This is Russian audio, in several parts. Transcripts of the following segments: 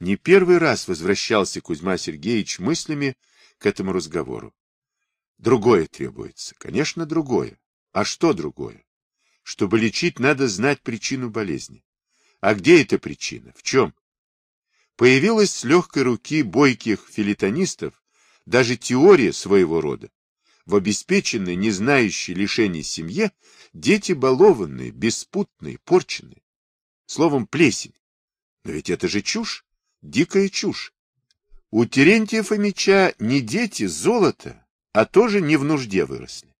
Не первый раз возвращался Кузьма Сергеевич мыслями к этому разговору. Другое требуется. Конечно, другое. А что другое? Чтобы лечить, надо знать причину болезни. А где эта причина? В чем? Появилась с легкой руки бойких филитонистов даже теория своего рода. В обеспеченной, не знающей лишений семье, дети балованные, беспутные, порченные. Словом, плесень. Но ведь это же чушь, дикая чушь. У Терентия Фомича не дети, золото, а тоже не в нужде выросли.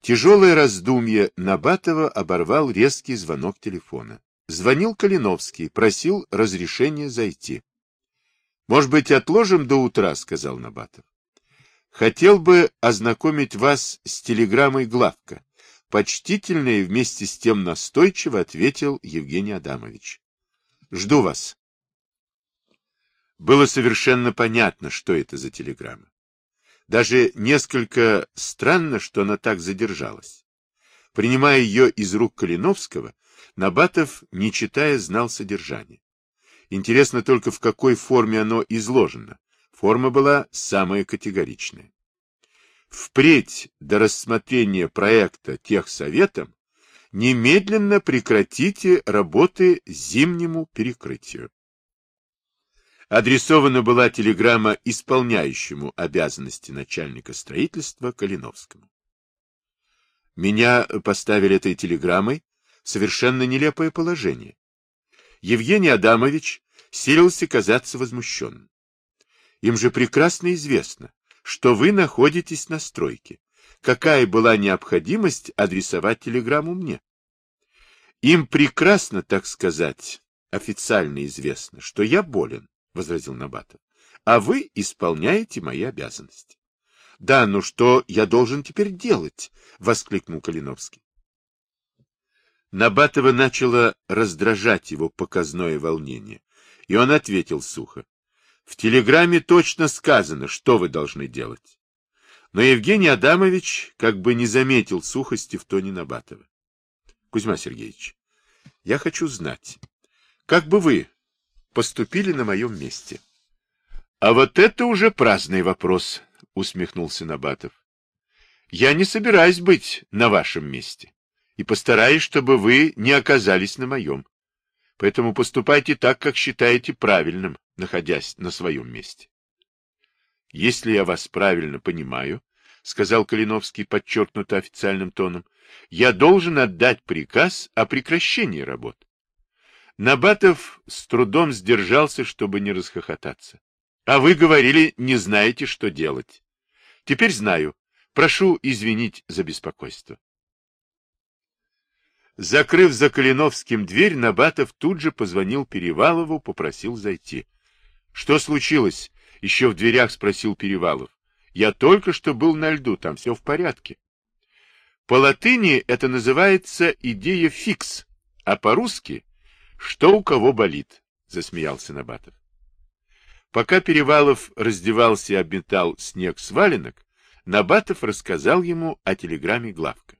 Тяжелое раздумье Набатова оборвал резкий звонок телефона. Звонил Калиновский, просил разрешения зайти. — Может быть, отложим до утра, — сказал Набатов. — Хотел бы ознакомить вас с телеграммой Главка. Почтительно и вместе с тем настойчиво ответил Евгений Адамович. — Жду вас. Было совершенно понятно, что это за телеграмма. Даже несколько странно, что она так задержалась. Принимая ее из рук Калиновского, Набатов, не читая, знал содержание. Интересно только, в какой форме оно изложено. Форма была самая категоричная. Впредь до рассмотрения проекта техсоветом немедленно прекратите работы зимнему перекрытию адресована была телеграмма исполняющему обязанности начальника строительства Калиновскому. Меня поставили этой телеграммой совершенно нелепое положение. Евгений Адамович силился казаться возмущенным. Им же прекрасно известно, что вы находитесь на стройке. Какая была необходимость адресовать телеграмму мне? Им прекрасно, так сказать, официально известно, что я болен возразил Набатов. — А вы исполняете мои обязанности. — Да, но что я должен теперь делать? — воскликнул Калиновский. Набатова начало раздражать его показное волнение, и он ответил сухо. — В телеграмме точно сказано, что вы должны делать. Но Евгений Адамович как бы не заметил сухости в тоне Набатова. — Кузьма Сергеевич, я хочу знать, как бы вы поступили на моем месте. — А вот это уже праздный вопрос, — усмехнулся Набатов. — Я не собираюсь быть на вашем месте и постараюсь, чтобы вы не оказались на моем. Поэтому поступайте так, как считаете правильным, находясь на своем месте. — Если я вас правильно понимаю, — сказал Калиновский подчеркнуто официальным тоном, — я должен отдать приказ о прекращении работ. Набатов с трудом сдержался, чтобы не расхохотаться. А вы говорили, не знаете, что делать. Теперь знаю. Прошу извинить за беспокойство. Закрыв за Калиновским дверь, Набатов тут же позвонил Перевалову, попросил зайти. — Что случилось? — еще в дверях спросил Перевалов. — Я только что был на льду, там все в порядке. По латыни это называется идея фикс, а по-русски что у кого болит? — засмеялся Набатов. Пока Перевалов раздевался и обметал снег с валенок, Набатов рассказал ему о телеграмме Главка.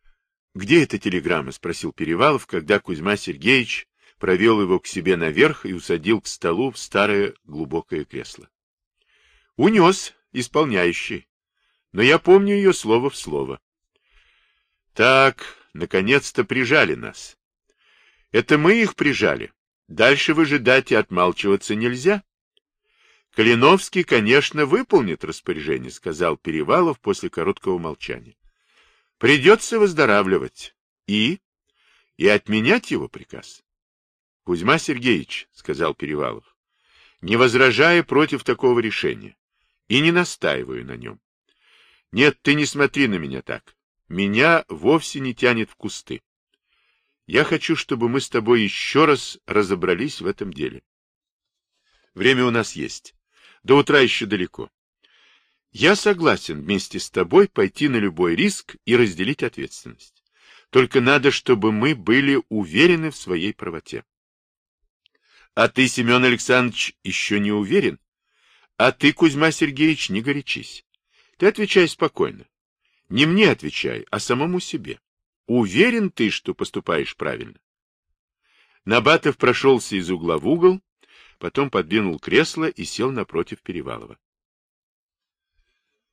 — Где эта телеграмма? — спросил Перевалов, когда Кузьма Сергеевич провел его к себе наверх и усадил к столу в старое глубокое кресло. — Унес, исполняющий. Но я помню ее слово в слово. — Так, наконец-то прижали нас. Это мы их прижали. Дальше выжидать и отмалчиваться нельзя. Калиновский, конечно, выполнит распоряжение, сказал Перевалов после короткого молчания. Придется выздоравливать. И? И отменять его приказ. Кузьма Сергеевич, сказал Перевалов, не возражая против такого решения и не настаиваю на нем. Нет, ты не смотри на меня так. Меня вовсе не тянет в кусты. Я хочу, чтобы мы с тобой еще раз разобрались в этом деле. Время у нас есть. До утра еще далеко. Я согласен вместе с тобой пойти на любой риск и разделить ответственность. Только надо, чтобы мы были уверены в своей правоте. А ты, Семен Александрович, еще не уверен? А ты, Кузьма Сергеевич, не горячись. Ты отвечай спокойно. Не мне отвечай, а самому себе. Уверен ты, что поступаешь правильно? Набатов прошелся из угла в угол, потом подвинул кресло и сел напротив Перевалова.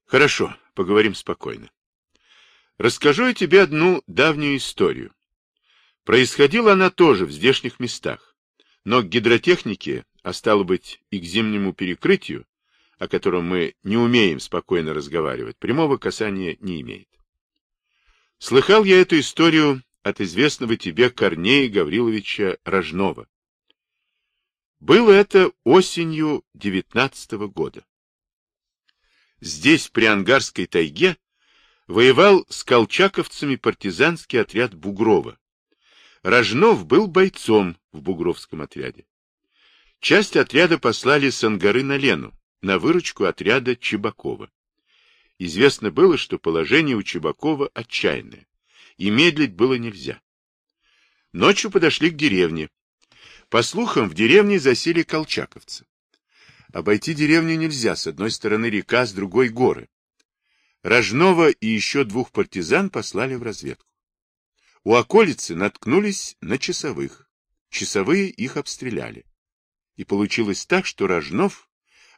Хорошо, поговорим спокойно. Расскажу я тебе одну давнюю историю. Происходила она тоже в здешних местах, но к гидротехнике, а стало быть и к зимнему перекрытию, о котором мы не умеем спокойно разговаривать, прямого касания не имеет. Слыхал я эту историю от известного тебе Корнея Гавриловича Рожнова. Было это осенью девятнадцатого года. Здесь, при Ангарской тайге, воевал с колчаковцами партизанский отряд Бугрова. Рожнов был бойцом в Бугровском отряде. Часть отряда послали с Ангары на Лену, на выручку отряда Чебакова. Известно было, что положение у Чебакова отчаянное, и медлить было нельзя. Ночью подошли к деревне. По слухам, в деревне засели колчаковцы. Обойти деревню нельзя, с одной стороны река, с другой горы. Рожнова и еще двух партизан послали в разведку. У околицы наткнулись на часовых. Часовые их обстреляли. И получилось так, что Рожнов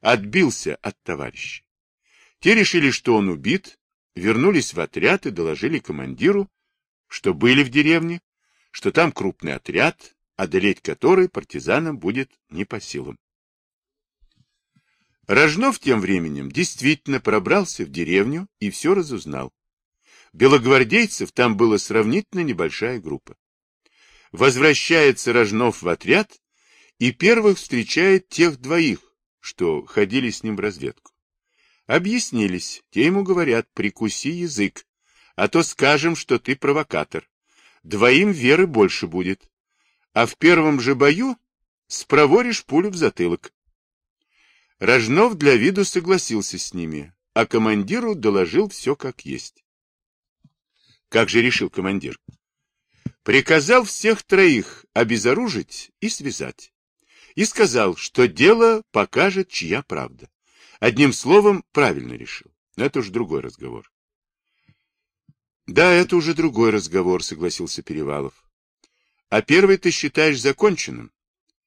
отбился от товарища. Те решили, что он убит, вернулись в отряд и доложили командиру, что были в деревне, что там крупный отряд, одолеть который партизанам будет не по силам. Рожнов тем временем действительно пробрался в деревню и все разузнал. Белогвардейцев там была сравнительно небольшая группа. Возвращается Рожнов в отряд и первых встречает тех двоих, что ходили с ним в разведку. Объяснились, те ему говорят, прикуси язык, а то скажем, что ты провокатор. Двоим веры больше будет. А в первом же бою спроворишь пулю в затылок. Рожнов для виду согласился с ними, а командиру доложил все как есть. Как же решил командир? Приказал всех троих обезоружить и связать. И сказал, что дело покажет, чья правда. Одним словом, правильно решил. Но это уже другой разговор. Да, это уже другой разговор, согласился Перевалов. А первый ты считаешь законченным?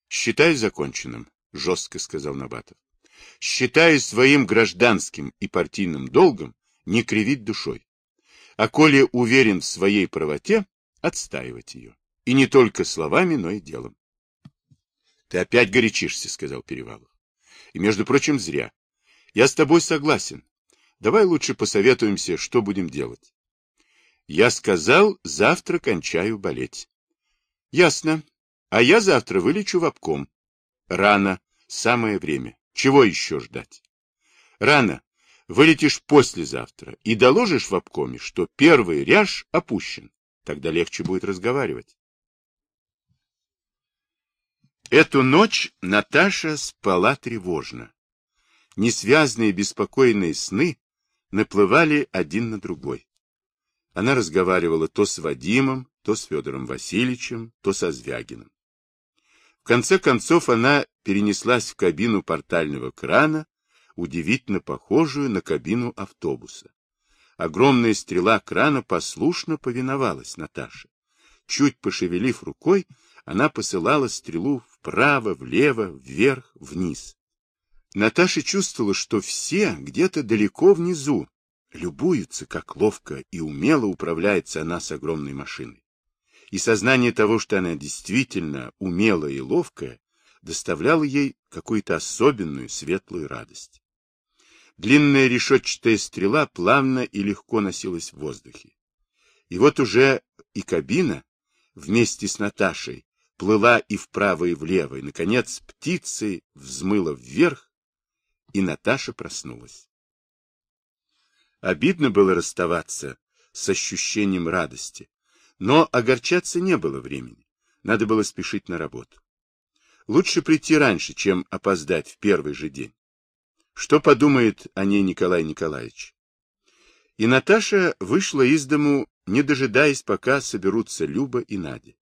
Считай законченным, жестко сказал Набатов. Считай своим гражданским и партийным долгом не кривить душой. А коли уверен в своей правоте, отстаивать ее. И не только словами, но и делом. Ты опять горячишься, сказал Перевалов. И, между прочим, зря. Я с тобой согласен. Давай лучше посоветуемся, что будем делать. Я сказал, завтра кончаю болеть. Ясно. А я завтра вылечу в обком. Рано. Самое время. Чего еще ждать? Рано. Вылетишь послезавтра и доложишь в обкоме, что первый ряж опущен. Тогда легче будет разговаривать. Эту ночь Наташа спала тревожно несвязные беспокойные сны наплывали один на другой. Она разговаривала то с Вадимом, то с Федором Васильевичем, то со Звягиным. В конце концов она перенеслась в кабину портального крана, удивительно похожую на кабину автобуса. Огромная стрела крана послушно повиновалась Наташе. Чуть пошевелив рукой, она посылала стрелу вправо, влево, вверх, вниз. Наташа чувствовала, что все где-то далеко внизу любуются, как ловко и умело управляется она с огромной машиной. И сознание того, что она действительно умелая и ловкая, доставляло ей какую-то особенную светлую радость. Длинная решетчатая стрела плавно и легко носилась в воздухе. И вот уже и кабина вместе с Наташей плыла и вправо, и влево, и, наконец, птицей взмыла вверх, и Наташа проснулась. Обидно было расставаться с ощущением радости, но огорчаться не было времени. Надо было спешить на работу. Лучше прийти раньше, чем опоздать в первый же день. Что подумает о ней Николай Николаевич? И Наташа вышла из дому, не дожидаясь, пока соберутся Люба и Надя.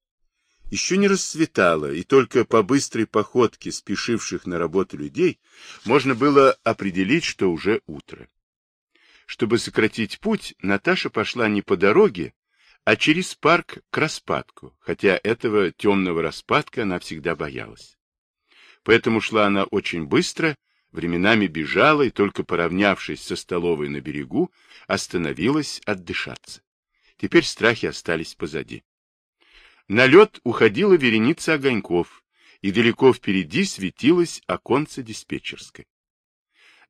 Еще не расцветало, и только по быстрой походке спешивших на работу людей можно было определить, что уже утро. Чтобы сократить путь, Наташа пошла не по дороге, а через парк к распадку, хотя этого темного распадка она всегда боялась. поэтому шла она очень быстро, временами бежала и, только поравнявшись со столовой на берегу, остановилась отдышаться. Теперь страхи остались позади. На лед уходила вереница огоньков, и далеко впереди светилось оконце диспетчерской.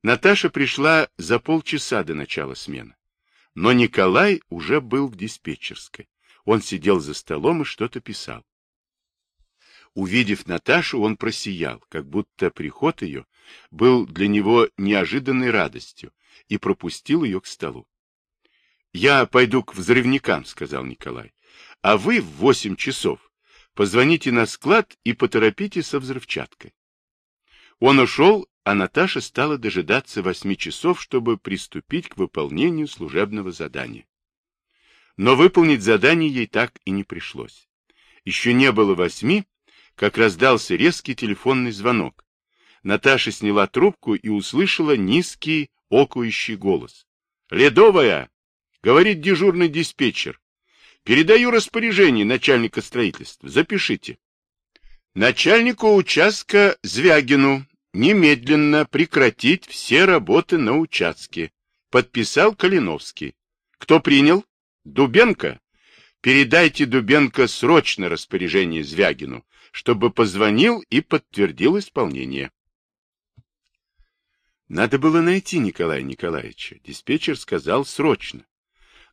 Наташа пришла за полчаса до начала смены. Но Николай уже был в диспетчерской. Он сидел за столом и что-то писал. Увидев Наташу, он просиял, как будто приход ее был для него неожиданной радостью, и пропустил ее к столу. — Я пойду к взрывникам, — сказал Николай, — а вы в восемь часов позвоните на склад и поторопите со взрывчаткой. Он ушел, а Наташа стала дожидаться восьми часов, чтобы приступить к выполнению служебного задания. Но выполнить задание ей так и не пришлось. Еще не было восьми, как раздался резкий телефонный звонок. Наташа сняла трубку и услышала низкий, окающий голос. «Ледовая!» — говорит дежурный диспетчер. «Передаю распоряжение начальника строительства. Запишите». Начальнику участка Звягину немедленно прекратить все работы на участке. Подписал Калиновский. Кто принял? Дубенко? Передайте Дубенко срочно распоряжение Звягину, чтобы позвонил и подтвердил исполнение. Надо было найти Николая Николаевича. Диспетчер сказал срочно.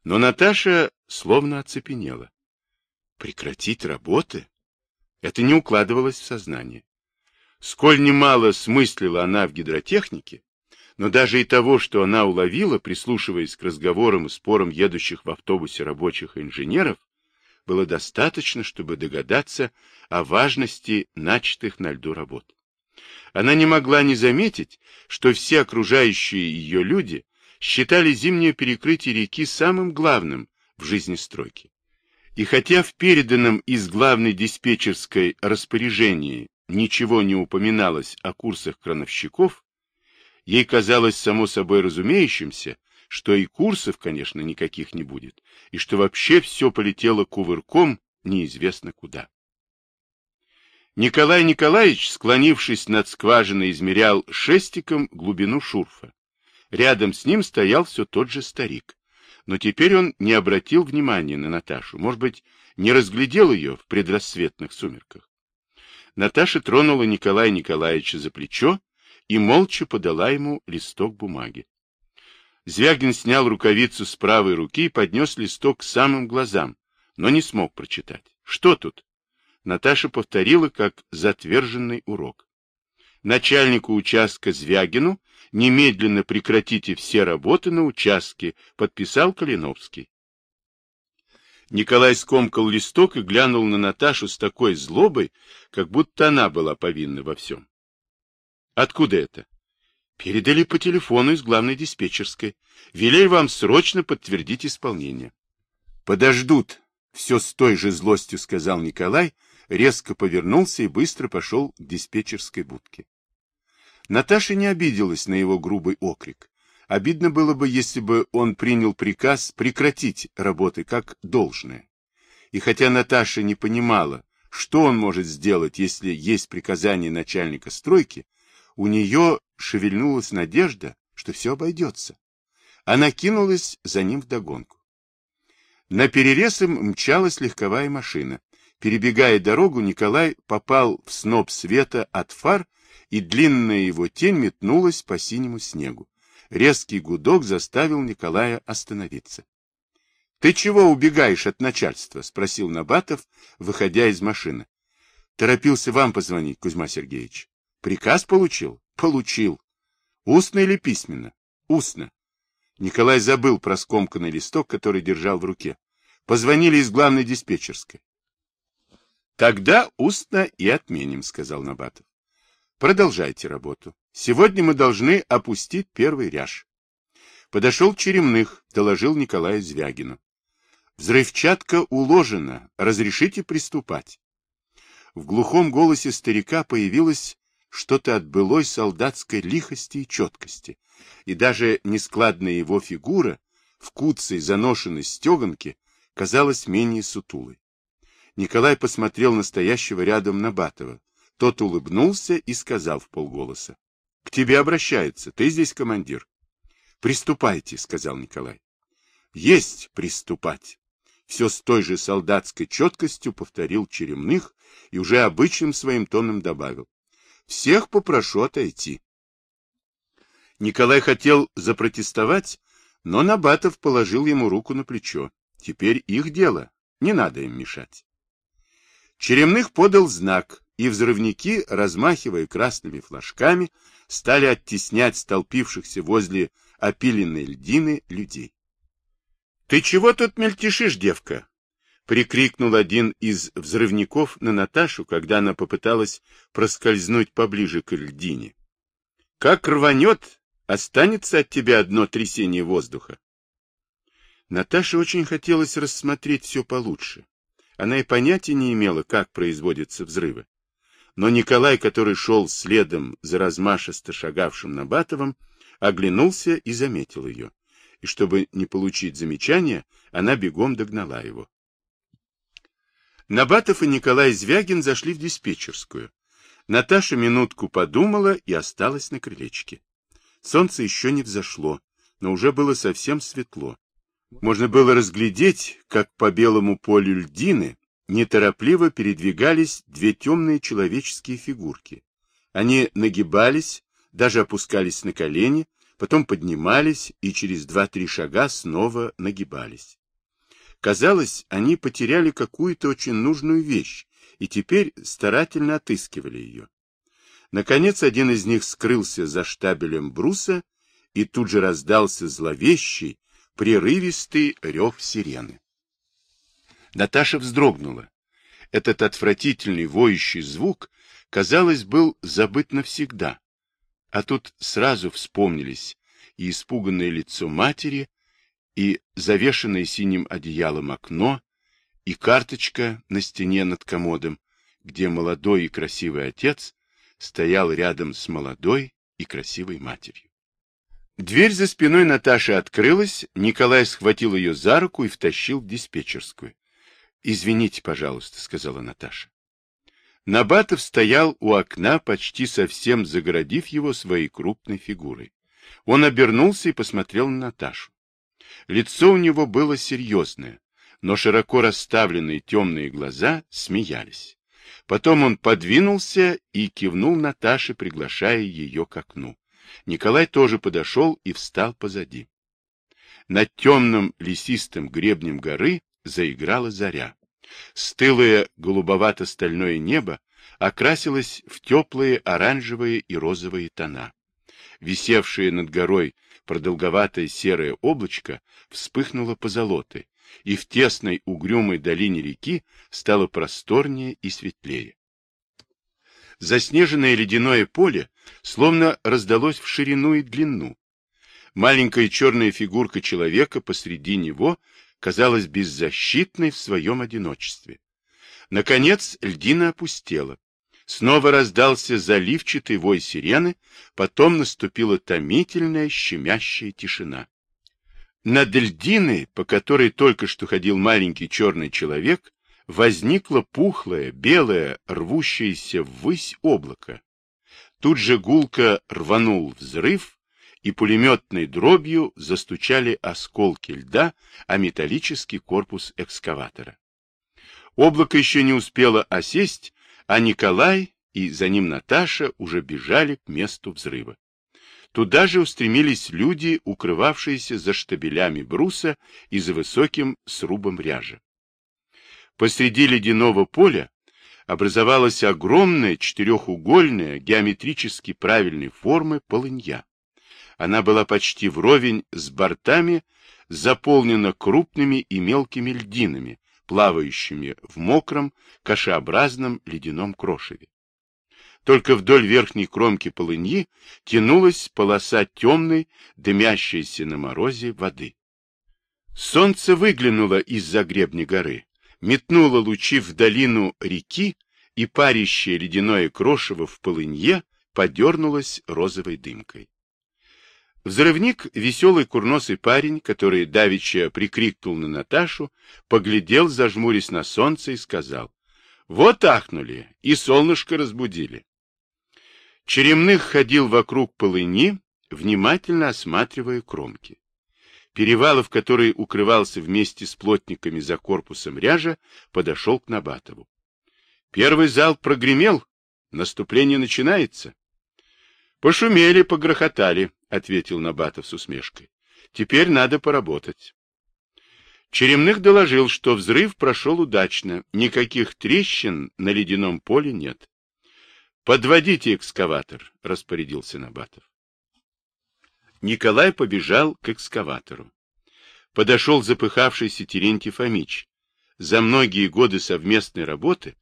Но Наташа словно оцепенела. Прекратить работы? Это не укладывалось в сознание. Сколь немало смыслила она в гидротехнике, но даже и того, что она уловила, прислушиваясь к разговорам и спорам едущих в автобусе рабочих и инженеров, было достаточно, чтобы догадаться о важности начатых на льду работ. Она не могла не заметить, что все окружающие ее люди считали зимнее перекрытие реки самым главным в жизни стройки. И хотя в переданном из главной диспетчерской распоряжении ничего не упоминалось о курсах крановщиков, ей казалось само собой разумеющимся, что и курсов, конечно, никаких не будет, и что вообще все полетело кувырком неизвестно куда. Николай Николаевич, склонившись над скважиной, измерял шестиком глубину шурфа. Рядом с ним стоял все тот же старик. Но теперь он не обратил внимания на Наташу, может быть, не разглядел ее в предрассветных сумерках. Наташа тронула Николая Николаевича за плечо и молча подала ему листок бумаги. Звягин снял рукавицу с правой руки и поднес листок к самым глазам, но не смог прочитать. Что тут? Наташа повторила, как затверженный урок. Начальнику участка Звягину немедленно прекратите все работы на участке, подписал Калиновский. Николай скомкал листок и глянул на Наташу с такой злобой, как будто она была повинна во всем. — Откуда это? — Передали по телефону из главной диспетчерской. Велели вам срочно подтвердить исполнение. — Подождут, — все с той же злостью сказал Николай, резко повернулся и быстро пошел к диспетчерской будке. Наташа не обиделась на его грубый окрик. Обидно было бы, если бы он принял приказ прекратить работы как должное. И хотя Наташа не понимала, что он может сделать, если есть приказание начальника стройки, у нее шевельнулась надежда, что все обойдется. Она кинулась за ним вдогонку. На перерез им мчалась легковая машина. Перебегая дорогу, Николай попал в сноп света от фар, и длинная его тень метнулась по синему снегу. Резкий гудок заставил Николая остановиться. — Ты чего убегаешь от начальства? — спросил Набатов, выходя из машины. — Торопился вам позвонить, Кузьма Сергеевич. — Приказ получил? — Получил. — Устно или письменно? — Устно. Николай забыл про скомканный листок, который держал в руке. Позвонили из главной диспетчерской. — Тогда устно и отменим, — сказал Набатов. — Продолжайте работу. Сегодня мы должны опустить первый ряж. Подошел Черемных, доложил Николаю Звягину. Взрывчатка уложена, разрешите приступать. В глухом голосе старика появилось что-то от былой солдатской лихости и четкости, и даже нескладная его фигура в куцей заношенной стеганке казалась менее сутулой. Николай посмотрел настоящего рядом на Батова, Тот улыбнулся и сказал в полголоса. — К тебе обращаются, ты здесь командир. — Приступайте, — сказал Николай. — Есть приступать. Все с той же солдатской четкостью повторил Черемных и уже обычным своим тоном добавил. — Всех попрошу отойти. Николай хотел запротестовать, но Набатов положил ему руку на плечо. Теперь их дело, не надо им мешать. Черемных подал знак, и взрывники, размахивая красными флажками, стали оттеснять столпившихся возле опиленной льдины людей. — Ты чего тут мельтешишь, девка? — прикрикнул один из взрывников на Наташу, когда она попыталась проскользнуть поближе к льдине. — Как рванет, останется от тебя одно трясение воздуха. Наташе очень хотелось рассмотреть все получше. Она и понятия не имела, как производятся взрывы. Но Николай, который шел следом за размашисто шагавшим Набатовым, оглянулся и заметил ее. И чтобы не получить замечания, она бегом догнала его. Набатов и Николай Звягин зашли в диспетчерскую. Наташа минутку подумала и осталась на крылечке. Солнце еще не взошло, но уже было совсем светло. Можно было разглядеть, как по белому полю льдины неторопливо передвигались две темные человеческие фигурки. Они нагибались, даже опускались на колени, потом поднимались и через два-три шага снова нагибались. Казалось, они потеряли какую-то очень нужную вещь и теперь старательно отыскивали ее. Наконец один из них скрылся за штабелем бруса, и тут же раздался зловещий, прерывистый рев сирены. Наташа вздрогнула. Этот отвратительный воющий звук, казалось, был забыт навсегда. А тут сразу вспомнились и испуганное лицо матери, и завешенное синим одеялом окно, и карточка на стене над комодом, где молодой и красивый отец стоял рядом с молодой и красивой матерью. Дверь за спиной Наташи открылась, Николай схватил ее за руку и втащил в диспетчерскую. — Извините, пожалуйста, — сказала Наташа. Набатов стоял у окна, почти совсем загородив его своей крупной фигурой. Он обернулся и посмотрел на Наташу. Лицо у него было серьезное, но широко расставленные темные глаза смеялись. Потом он подвинулся и кивнул Наташе, приглашая ее к окну. Николай тоже подошел и встал позади. Над темным лесистым гребнем горы заиграла заря. Стылое голубовато-стальное небо окрасилось в теплые оранжевые и розовые тона. Висевшее над горой продолговатое серое облачко вспыхнуло позолотой, и в тесной угрюмой долине реки стало просторнее и светлее. Заснеженное ледяное поле словно раздалось в ширину и длину. Маленькая черная фигурка человека посреди него казалась беззащитной в своем одиночестве. Наконец льдина опустела. Снова раздался заливчатый вой сирены, потом наступила томительная щемящая тишина. Над льдиной, по которой только что ходил маленький черный человек, возникло пухлое, белое, рвущееся ввысь облако. Тут же гулко рванул взрыв, и пулеметной дробью застучали осколки льда о металлический корпус экскаватора. Облако еще не успело осесть, а Николай и за ним Наташа уже бежали к месту взрыва. Туда же устремились люди, укрывавшиеся за штабелями бруса и за высоким срубом ряжа. Посреди ледяного поля образовалась огромная четырехугольная геометрически правильной формы полынья. Она была почти вровень с бортами, заполнена крупными и мелкими льдинами, плавающими в мокром, кашеобразном ледяном крошеве. Только вдоль верхней кромки полыньи тянулась полоса темной, дымящейся на морозе воды. Солнце выглянуло из-за гребня горы, метнуло лучи в долину реки, и парящее ледяное крошево в полынье подернулось розовой дымкой. Взрывник, веселый курносый парень, который давеча прикрикнул на Наташу, поглядел, зажмурясь на солнце, и сказал, Вот ахнули, и солнышко разбудили. Черемных ходил вокруг полыни, внимательно осматривая кромки. Перевалов, который укрывался вместе с плотниками за корпусом ряжа, подошел к Набатову. Первый зал прогремел, наступление начинается. Пошумели, погрохотали, ответил Набатов с усмешкой. Теперь надо поработать. Черемных доложил, что взрыв прошел удачно, никаких трещин на ледяном поле нет. «Подводите экскаватор», — распорядился Набатов. Николай побежал к экскаватору. Подошел запыхавшийся Терентий Фомич. За многие годы совместной работы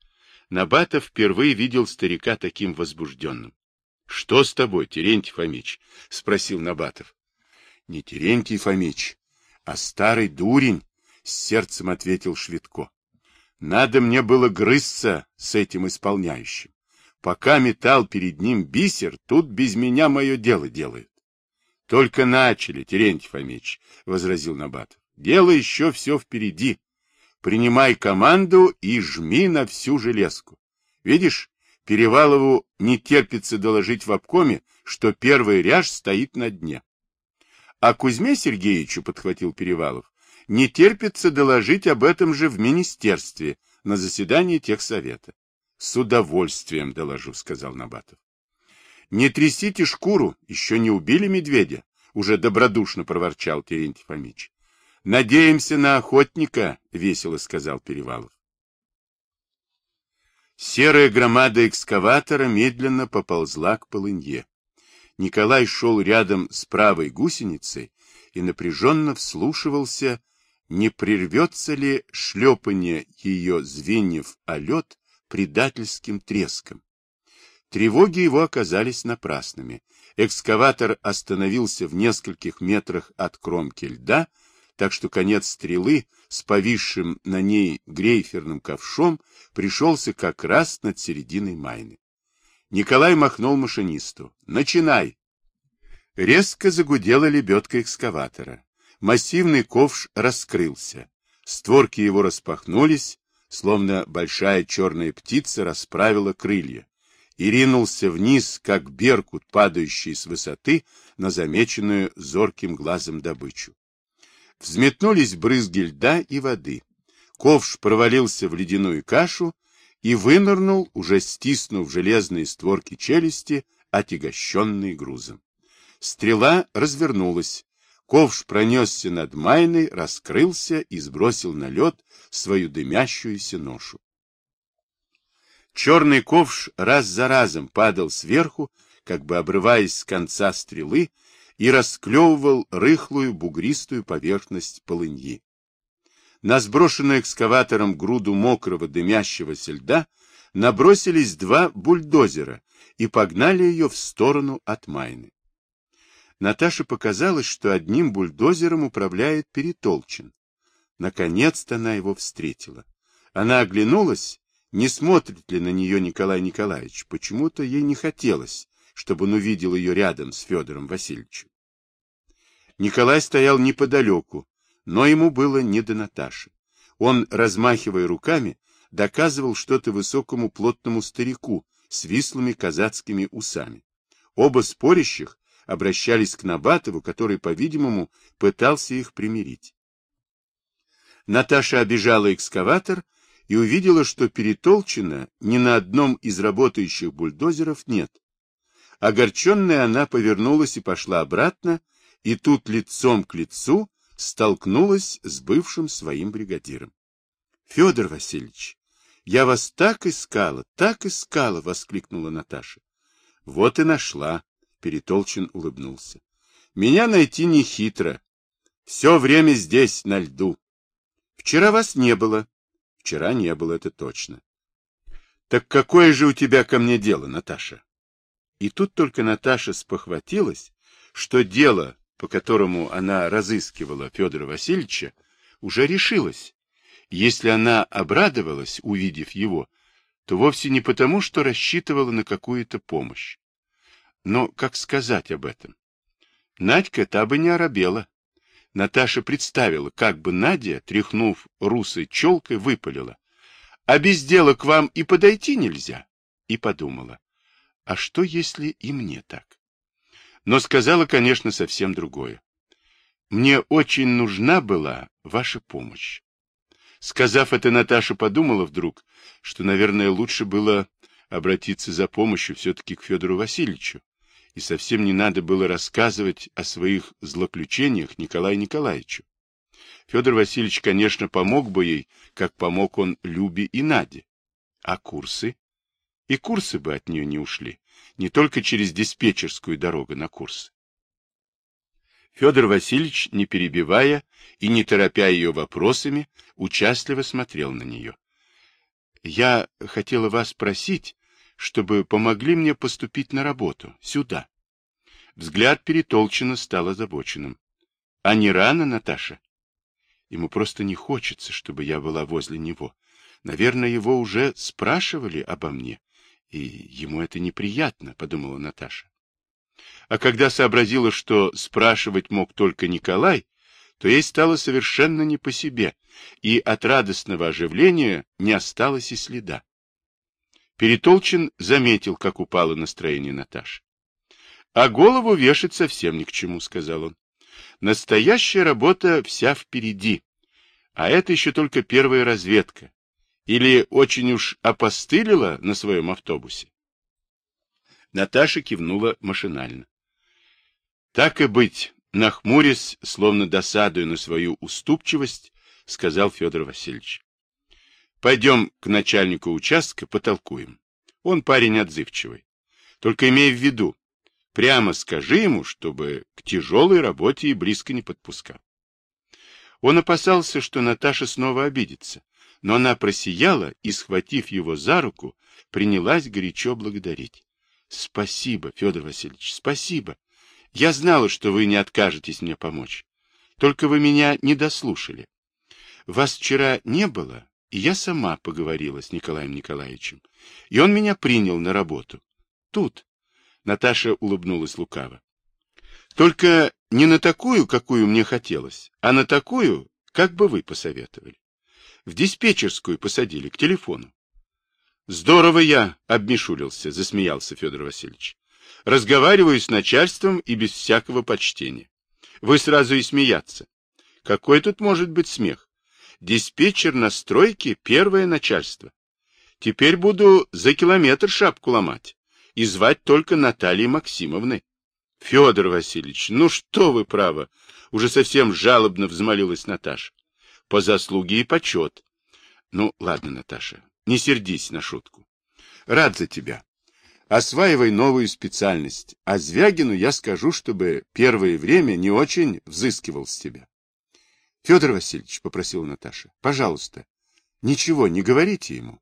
Набатов впервые видел старика таким возбужденным. — Что с тобой, Терентий Фомич? — спросил Набатов. — Не Терентий Фомич, а старый дурень, — с сердцем ответил Швидко. — Надо мне было грызться с этим исполняющим. Пока метал перед ним бисер, тут без меня мое дело делает. — Только начали, Терентий Фомич, — возразил Набатов. — Дело еще все впереди. Принимай команду и жми на всю железку. Видишь, Перевалову не терпится доложить в обкоме, что первый ряж стоит на дне. А Кузьме Сергеевичу, подхватил Перевалов, не терпится доложить об этом же в министерстве на заседании техсовета. С удовольствием доложу, сказал Набатов. Не трясите шкуру, еще не убили медведя, уже добродушно проворчал Терентий Фомич. Надеемся на охотника, весело сказал Перевалов. Серая громада экскаватора медленно поползла к полынье. Николай шел рядом с правой гусеницей и напряженно вслушивался, не прервется ли шлепание ее звеньев о лед предательским треском. Тревоги его оказались напрасными. Экскаватор остановился в нескольких метрах от кромки льда, так что конец стрелы с повисшим на ней грейферным ковшом пришелся как раз над серединой майны. Николай махнул машинисту. «Начинай!» Резко загудела лебедка экскаватора. Массивный ковш раскрылся. Створки его распахнулись, словно большая черная птица расправила крылья, и ринулся вниз, как беркут, падающий с высоты на замеченную зорким глазом добычу. Взметнулись брызги льда и воды. Ковш провалился в ледяную кашу и вынырнул, уже стиснув железные створки челюсти, отягощенные грузом. Стрела развернулась. Ковш пронесся над майной, раскрылся и сбросил на лед свою дымящуюся ношу. Черный ковш раз за разом падал сверху, как бы обрываясь с конца стрелы, и расклевывал рыхлую бугристую поверхность полыньи. На сброшенную экскаватором груду мокрого дымящегося льда набросились два бульдозера и погнали ее в сторону от Майны. Наташе показалось, что одним бульдозером управляет Перетолчин. Наконец-то она его встретила. Она оглянулась, не смотрит ли на нее Николай Николаевич. Почему-то ей не хотелось, чтобы он увидел ее рядом с Федором Васильевичем. Николай стоял неподалеку, но ему было не до Наташи. Он, размахивая руками, доказывал что-то высокому плотному старику с вислыми казацкими усами. Оба спорящих обращались к Набатову, который, по-видимому, пытался их примирить. Наташа обижала экскаватор и увидела, что перетолчено ни на одном из работающих бульдозеров нет. Огорченная она повернулась и пошла обратно, и тут лицом к лицу столкнулась с бывшим своим бригадиром. — Федор Васильевич, я вас так искала, так искала! — воскликнула Наташа. — Вот и нашла, — Перетолчин улыбнулся. — Меня найти не хитро. Все время здесь, на льду. Вчера вас не было. Вчера не было, это точно. Так какое же у тебя ко мне дело, Наташа? И тут только Наташа спохватилась, что дело, по которому она разыскивала Федора Васильевича, уже решилось. Если она обрадовалась, увидев его, то вовсе не потому, что рассчитывала на какую-то помощь. Но как сказать об этом? Надька та бы не оробела. Наташа представила, как бы Надя, тряхнув русой челкой, выпалила. А без дела к вам и подойти нельзя. И подумала, а что если и мне так? Но сказала, конечно, совсем другое. Мне очень нужна была ваша помощь. Сказав это, Наташа подумала вдруг, что, наверное, лучше было обратиться за помощью все-таки к Федору Васильевичу, и совсем не надо было рассказывать о своих злоключениях Николаю Николаевичу. Федор Васильевич, конечно, помог бы ей, как помог он Любе и Наде. А курсы? И курсы бы от нее не ушли, не только через диспетчерскую дорогу на курсы. Федор Васильевич, не перебивая и не торопя ее вопросами, участливо смотрел на нее. — Я хотела вас просить, чтобы помогли мне поступить на работу, сюда. Взгляд Перетолчина стал озабоченным. — А не рано, Наташа? Ему просто не хочется, чтобы я была возле него. Наверное, его уже спрашивали обо мне, и ему это неприятно, — подумала Наташа. А когда сообразила, что спрашивать мог только Николай, то ей стало совершенно не по себе, и от радостного оживления не осталось и следа. Перетолчин заметил, как упало настроение Наташи. — А голову вешать совсем ни к чему, — сказал он. — Настоящая работа вся впереди, а это еще только первая разведка. Или очень уж опостылила на своем автобусе? Наташа кивнула машинально. Так и быть, нахмурясь, словно досадуя на свою уступчивость, сказал Федор Васильевич. Пойдем к начальнику участка, потолкуем. Он парень отзывчивый. Только имей в виду, прямо скажи ему, чтобы к тяжелой работе и близко не подпускал. Он опасался, что Наташа снова обидится, но она просияла и, схватив его за руку, принялась горячо благодарить. — Спасибо, Федор Васильевич, спасибо. Я знала, что вы не откажетесь мне помочь. Только вы меня не дослушали. Вас вчера не было, я сама поговорила с Николаем Николаевичем. И он меня принял на работу. Тут. Наташа улыбнулась лукаво. Только не на такую, какую мне хотелось, а на такую, как бы вы посоветовали. В диспетчерскую посадили, к телефону. Здорово я обмешулился, засмеялся Федор Васильевич. Разговариваю с начальством и без всякого почтения. Вы сразу и смеяться. Какой тут может быть смех? Диспетчер на стройке — первое начальство. Теперь буду за километр шапку ломать и звать только Натальи Максимовны. Федор Васильевич, ну что вы, право, уже совсем жалобно взмолилась Наташа. По заслуге и почет. Ну, ладно, Наташа, не сердись на шутку. Рад за тебя. Осваивай новую специальность, а Звягину я скажу, чтобы первое время не очень взыскивал с тебя. — Федор Васильевич, — попросила Наташа, — пожалуйста, ничего не говорите ему.